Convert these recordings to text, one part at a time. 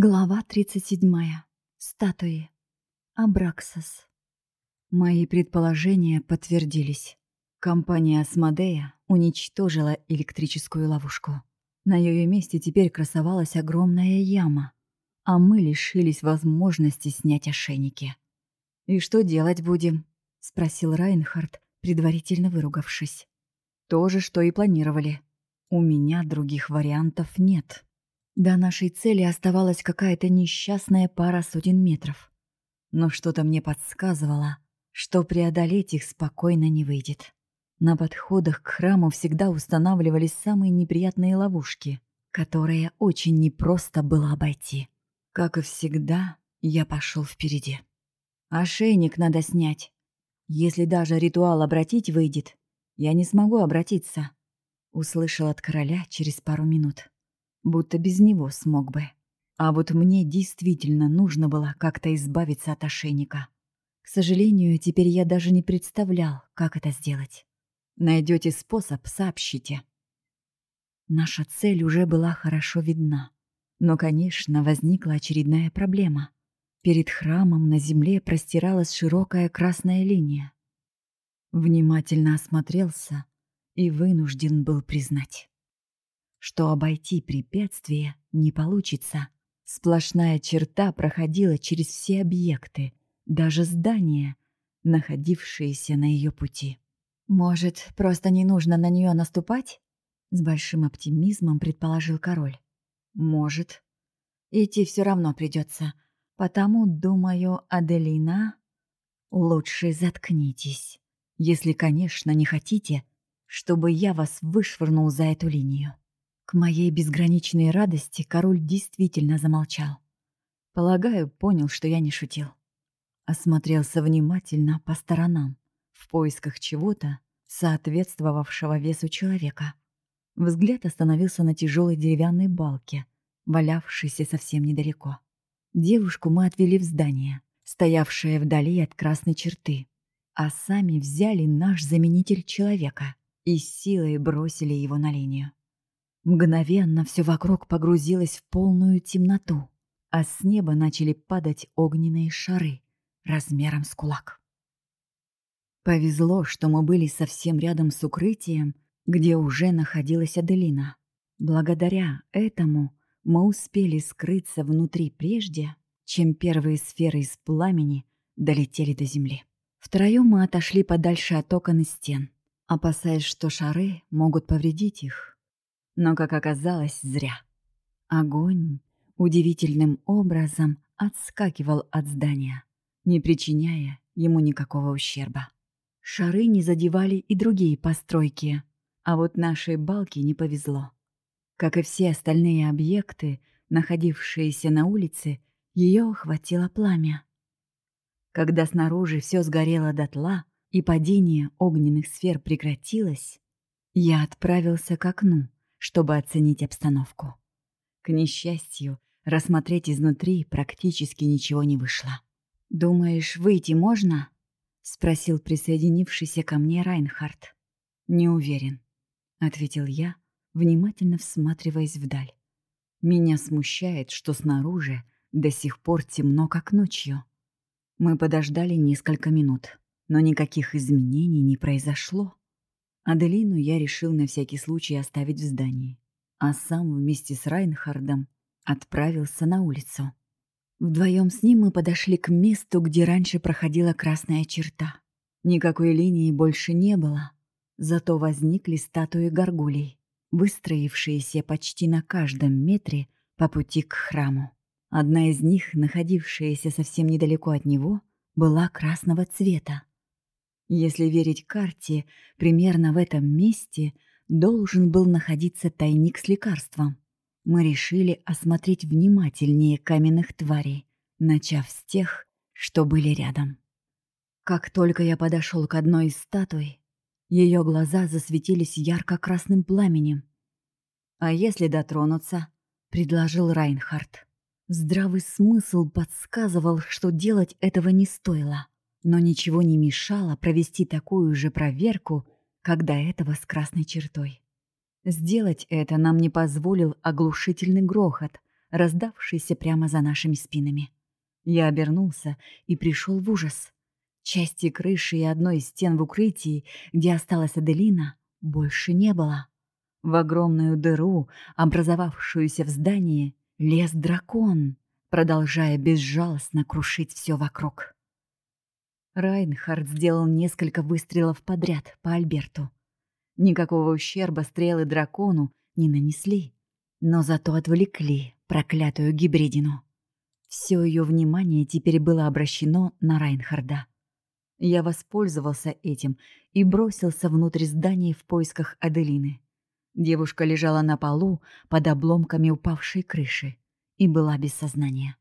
Глава 37. Статуи. Абраксас. Мои предположения подтвердились. Компания Асмодея уничтожила электрическую ловушку. На ее месте теперь красовалась огромная яма, а мы лишились возможности снять ошейники. «И что делать будем?» — спросил Райнхард, предварительно выругавшись. «То же, что и планировали. У меня других вариантов нет». До нашей цели оставалась какая-то несчастная пара сотен метров. Но что-то мне подсказывало, что преодолеть их спокойно не выйдет. На подходах к храму всегда устанавливались самые неприятные ловушки, которые очень непросто было обойти. Как и всегда, я пошел впереди. Ошейник надо снять. Если даже ритуал обратить выйдет, я не смогу обратиться. Услышал от короля через пару минут будто без него смог бы. А вот мне действительно нужно было как-то избавиться от ошейника. К сожалению, теперь я даже не представлял, как это сделать. Найдете способ, сообщите. Наша цель уже была хорошо видна. Но, конечно, возникла очередная проблема. Перед храмом на земле простиралась широкая красная линия. Внимательно осмотрелся и вынужден был признать что обойти препятствие не получится. Сплошная черта проходила через все объекты, даже здания, находившиеся на ее пути. «Может, просто не нужно на нее наступать?» С большим оптимизмом предположил король. «Может. Идти все равно придется. Потому, думаю, Аделина, лучше заткнитесь. Если, конечно, не хотите, чтобы я вас вышвырнул за эту линию». К моей безграничной радости король действительно замолчал. Полагаю, понял, что я не шутил. Осмотрелся внимательно по сторонам, в поисках чего-то, соответствовавшего весу человека. Взгляд остановился на тяжелой деревянной балке, валявшейся совсем недалеко. Девушку мы отвели в здание, стоявшее вдали от красной черты, а сами взяли наш заменитель человека и силой бросили его на линию. Мгновенно все вокруг погрузилось в полную темноту, а с неба начали падать огненные шары размером с кулак. Повезло, что мы были совсем рядом с укрытием, где уже находилась Аделина. Благодаря этому мы успели скрыться внутри прежде, чем первые сферы из пламени долетели до земли. Втроем мы отошли подальше от окон и стен, опасаясь, что шары могут повредить их. Но, как оказалось, зря. Огонь удивительным образом отскакивал от здания, не причиняя ему никакого ущерба. Шары не задевали и другие постройки, а вот нашей балке не повезло. Как и все остальные объекты, находившиеся на улице, ее охватило пламя. Когда снаружи все сгорело дотла и падение огненных сфер прекратилось, я отправился к окну, чтобы оценить обстановку. К несчастью, рассмотреть изнутри практически ничего не вышло. «Думаешь, выйти можно?» — спросил присоединившийся ко мне Райнхард. «Не уверен», — ответил я, внимательно всматриваясь вдаль. «Меня смущает, что снаружи до сих пор темно, как ночью. Мы подождали несколько минут, но никаких изменений не произошло. Аделину я решил на всякий случай оставить в здании, а сам вместе с Райнхардом отправился на улицу. Вдвоем с ним мы подошли к месту, где раньше проходила красная черта. Никакой линии больше не было, зато возникли статуи горгулей, выстроившиеся почти на каждом метре по пути к храму. Одна из них, находившаяся совсем недалеко от него, была красного цвета. Если верить карте, примерно в этом месте должен был находиться тайник с лекарством. Мы решили осмотреть внимательнее каменных тварей, начав с тех, что были рядом. Как только я подошел к одной из статуй, ее глаза засветились ярко-красным пламенем. «А если дотронуться?» — предложил Райнхард. Здравый смысл подсказывал, что делать этого не стоило но ничего не мешало провести такую же проверку, как до этого с красной чертой. Сделать это нам не позволил оглушительный грохот, раздавшийся прямо за нашими спинами. Я обернулся и пришел в ужас. Части крыши и одной из стен в укрытии, где осталась Аделина, больше не было. В огромную дыру, образовавшуюся в здании, лез дракон, продолжая безжалостно крушить все вокруг. Райнхард сделал несколько выстрелов подряд по Альберту. Никакого ущерба стрелы дракону не нанесли, но зато отвлекли проклятую гибридину. Все ее внимание теперь было обращено на Райнхарда. Я воспользовался этим и бросился внутрь здания в поисках Аделины. Девушка лежала на полу под обломками упавшей крыши и была без сознания.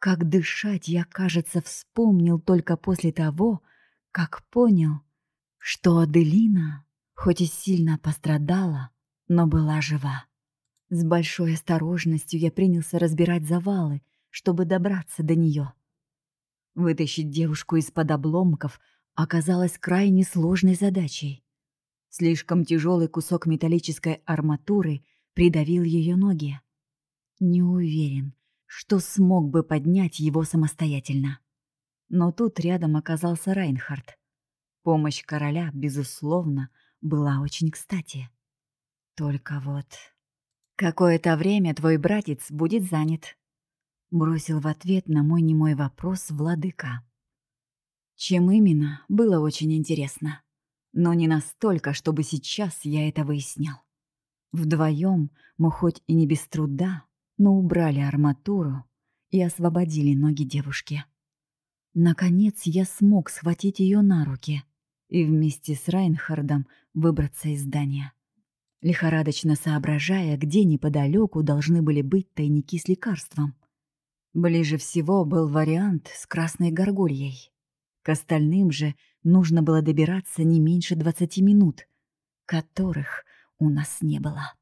Как дышать я, кажется, вспомнил только после того, как понял, что Аделина, хоть и сильно пострадала, но была жива. С большой осторожностью я принялся разбирать завалы, чтобы добраться до нее. Вытащить девушку из-под обломков оказалось крайне сложной задачей. Слишком тяжелый кусок металлической арматуры придавил ее ноги. Не уверен, что смог бы поднять его самостоятельно. Но тут рядом оказался Райнхард. Помощь короля, безусловно, была очень кстати. Только вот... «Какое-то время твой братец будет занят», — бросил в ответ на мой немой вопрос владыка. Чем именно, было очень интересно. Но не настолько, чтобы сейчас я это выяснял. Вдвоем мы хоть и не без труда, но убрали арматуру и освободили ноги девушки. Наконец я смог схватить ее на руки и вместе с Райнхардом выбраться из здания лихорадочно соображая, где неподалеку должны были быть тайники с лекарством. Ближе всего был вариант с красной горгульей. К остальным же нужно было добираться не меньше 20 минут, которых у нас не было.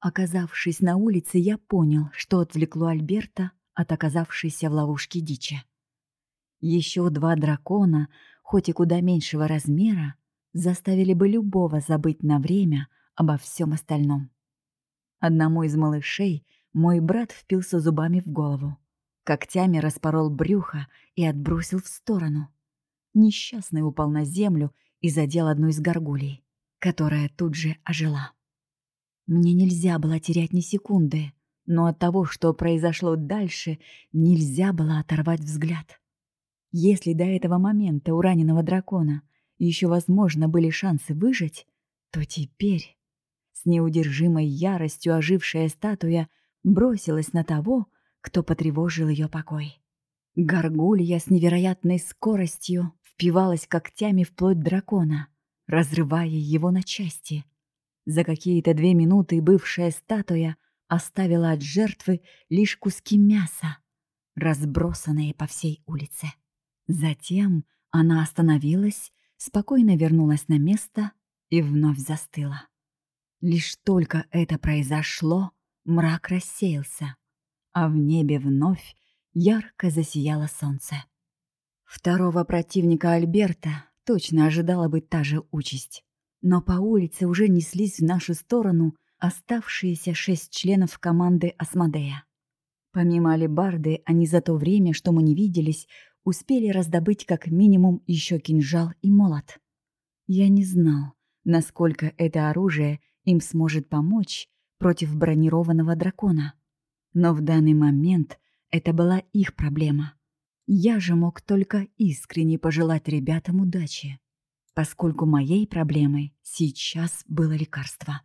Оказавшись на улице, я понял, что отвлекло Альберта от оказавшейся в ловушке дичи. Еще два дракона, хоть и куда меньшего размера, заставили бы любого забыть на время обо всем остальном. Одному из малышей мой брат впился зубами в голову, когтями распорол брюхо и отбросил в сторону. Несчастный упал на землю и задел одну из горгулей, которая тут же ожила. Мне нельзя было терять ни секунды, но от того, что произошло дальше, нельзя было оторвать взгляд. Если до этого момента у раненого дракона еще возможно были шансы выжить, то теперь неудержимой яростью ожившая статуя бросилась на того, кто потревожил ее покой. Горгулья с невероятной скоростью впивалась когтями в плоть дракона, разрывая его на части. За какие-то две минуты бывшая статуя оставила от жертвы лишь куски мяса, разбросанные по всей улице. Затем она остановилась, спокойно вернулась на место и вновь застыла. Лишь только это произошло, мрак рассеялся, а в небе вновь ярко засияло солнце. Второго противника Альберта точно ожидала быть та же участь. Но по улице уже неслись в нашу сторону оставшиеся шесть членов команды Асмодея. Помимо алебарды, они за то время, что мы не виделись, успели раздобыть как минимум еще кинжал и молот. Я не знал, насколько это оружие им сможет помочь против бронированного дракона. Но в данный момент это была их проблема. Я же мог только искренне пожелать ребятам удачи, поскольку моей проблемой сейчас было лекарство.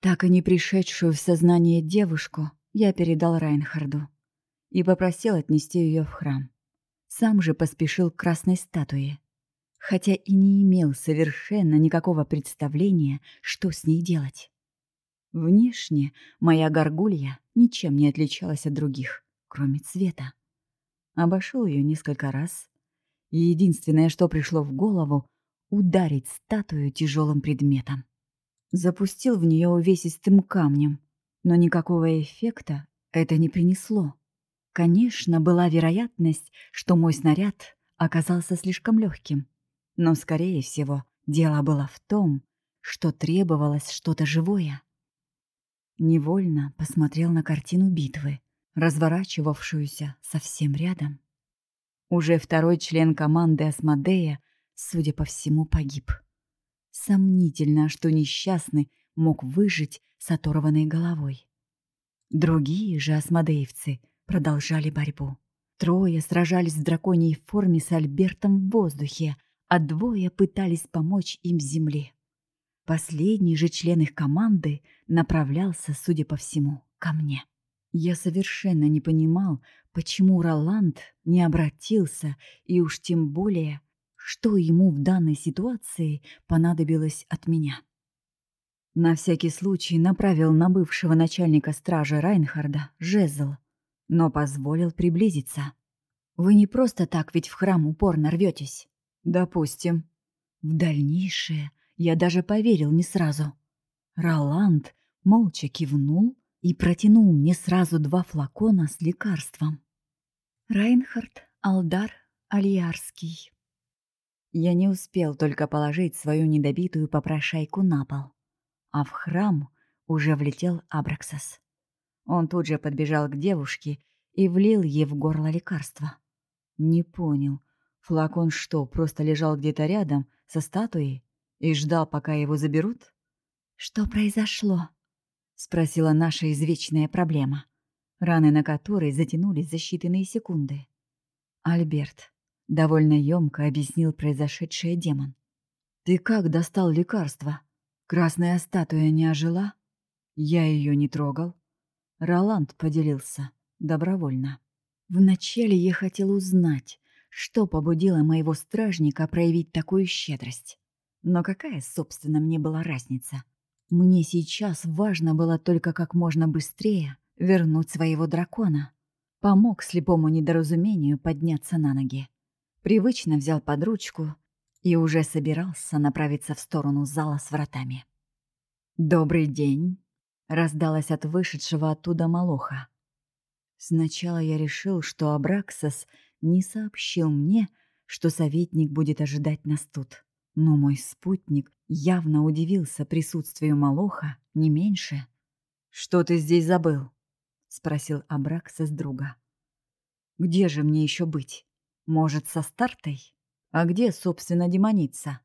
Так и не пришедшую в сознание девушку я передал Райнхарду и попросил отнести ее в храм. Сам же поспешил к красной статуе, хотя и не имел совершенно никакого представления, что с ней делать. Внешне моя горгулья ничем не отличалась от других, кроме цвета. Обошел ее несколько раз, и единственное, что пришло в голову, ударить статую тяжелым предметом. Запустил в нее увесистым камнем, но никакого эффекта это не принесло. Конечно, была вероятность, что мой снаряд оказался слишком легким, но, скорее всего, дело было в том, что требовалось что-то живое. Невольно посмотрел на картину битвы, разворачивавшуюся совсем рядом. Уже второй член команды Асмодея, судя по всему, погиб. Сомнительно, что несчастный мог выжить с оторванной головой. Другие же осмодеевцы продолжали борьбу. Трое сражались в драконьей форме с Альбертом в воздухе, а двое пытались помочь им в земле. Последний же член их команды направлялся, судя по всему, ко мне. Я совершенно не понимал, почему Роланд не обратился, и уж тем более, что ему в данной ситуации понадобилось от меня. На всякий случай направил на бывшего начальника стражи Райнхарда жезл, но позволил приблизиться. «Вы не просто так ведь в храм упорно рветесь?» «Допустим». В дальнейшее я даже поверил не сразу. Роланд молча кивнул и протянул мне сразу два флакона с лекарством. Райнхард Алдар Альярский. Я не успел только положить свою недобитую попрошайку на пол, а в храм уже влетел Абраксас. Он тут же подбежал к девушке и влил ей в горло лекарство. Не понял, флакон что, просто лежал где-то рядом со статуей? И ждал, пока его заберут? «Что произошло?» — спросила наша извечная проблема, раны на которой затянулись за считанные секунды. Альберт довольно ёмко объяснил произошедшее демон. «Ты как достал лекарство? Красная статуя не ожила? Я ее не трогал». Роланд поделился добровольно. Вначале я хотел узнать, что побудило моего стражника проявить такую щедрость. Но какая, собственно, мне была разница? Мне сейчас важно было только как можно быстрее вернуть своего дракона. Помог слепому недоразумению подняться на ноги. Привычно взял под ручку и уже собирался направиться в сторону зала с вратами. «Добрый день!» — раздалось от вышедшего оттуда Малоха. Сначала я решил, что Абраксас не сообщил мне, что советник будет ожидать нас тут. Но мой спутник явно удивился присутствию Малоха не меньше. «Что ты здесь забыл?» — спросил Абраксас друга. «Где же мне еще быть? Может, со стартой? А где, собственно, демоница?»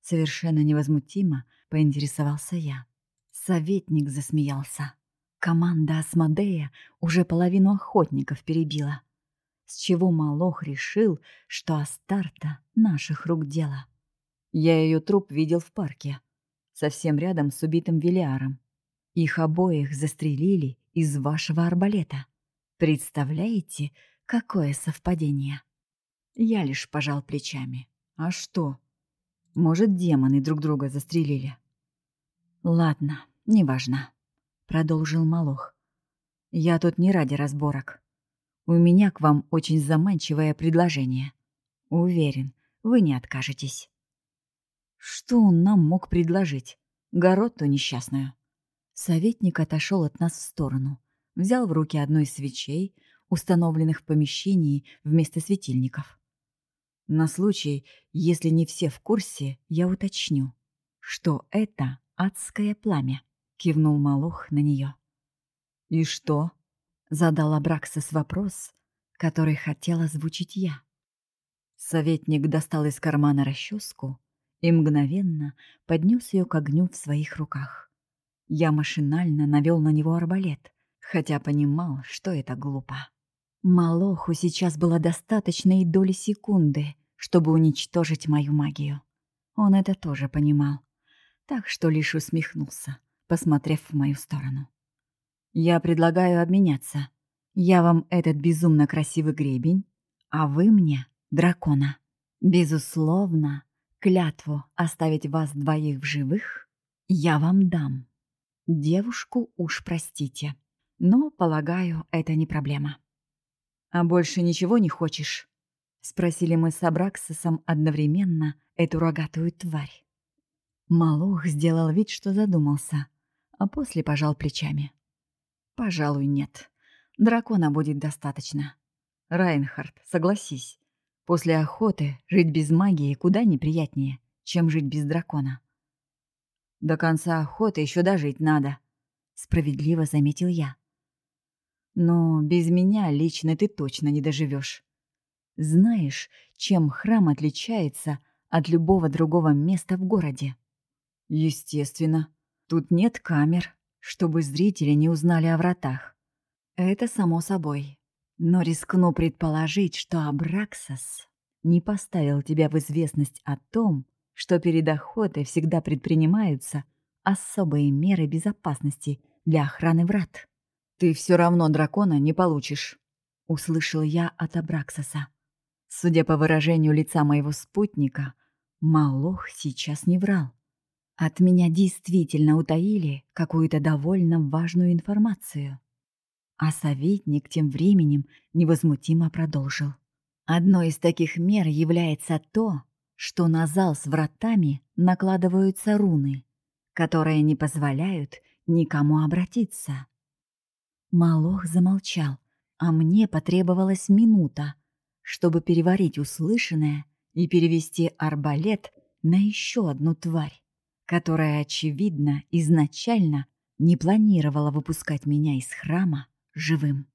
Совершенно невозмутимо поинтересовался я. Советник засмеялся. Команда Асмодея уже половину охотников перебила. С чего Малох решил, что Астарта — наших рук дело. Я ее труп видел в парке, совсем рядом с убитым Велиаром. Их обоих застрелили из вашего арбалета. Представляете, какое совпадение? Я лишь пожал плечами. А что? Может, демоны друг друга застрелили? Ладно, неважно, продолжил Малох. Я тут не ради разборок. У меня к вам очень заманчивое предложение. Уверен, вы не откажетесь. Что он нам мог предложить? Городту несчастную. Советник отошел от нас в сторону, взял в руки одну из свечей, установленных в помещении вместо светильников. На случай, если не все в курсе, я уточню, что это адское пламя, кивнул Малух на нее. И что? задал Абраксис вопрос, который хотел озвучить я. Советник достал из кармана расческу и мгновенно поднес ее к огню в своих руках. Я машинально навел на него арбалет, хотя понимал, что это глупо. Малоху сейчас было достаточно и доли секунды, чтобы уничтожить мою магию. Он это тоже понимал, так что лишь усмехнулся, посмотрев в мою сторону. «Я предлагаю обменяться. Я вам этот безумно красивый гребень, а вы мне дракона. Безусловно, клятву оставить вас двоих в живых я вам дам. Девушку уж простите, но, полагаю, это не проблема. А больше ничего не хочешь? Спросили мы с Абраксисом одновременно эту рогатую тварь. Малух сделал вид, что задумался, а после пожал плечами. Пожалуй, нет. Дракона будет достаточно. Райнхард, согласись, После охоты жить без магии куда неприятнее, чем жить без дракона. До конца охоты еще дожить надо. справедливо заметил я. Но без меня лично ты точно не доживешь. Знаешь, чем храм отличается от любого другого места в городе? Естественно, тут нет камер, чтобы зрители не узнали о вратах. Это само собой. Но рискну предположить, что Абраксас не поставил тебя в известность о том, что перед охотой всегда предпринимаются особые меры безопасности для охраны врат. «Ты все равно дракона не получишь», — услышал я от Абраксаса. Судя по выражению лица моего спутника, Малох сейчас не врал. От меня действительно утаили какую-то довольно важную информацию. А советник тем временем невозмутимо продолжил. Одной из таких мер является то, что на зал с вратами накладываются руны, которые не позволяют никому обратиться. Малох замолчал, а мне потребовалась минута, чтобы переварить услышанное и перевести арбалет на еще одну тварь, которая, очевидно, изначально не планировала выпускать меня из храма живым.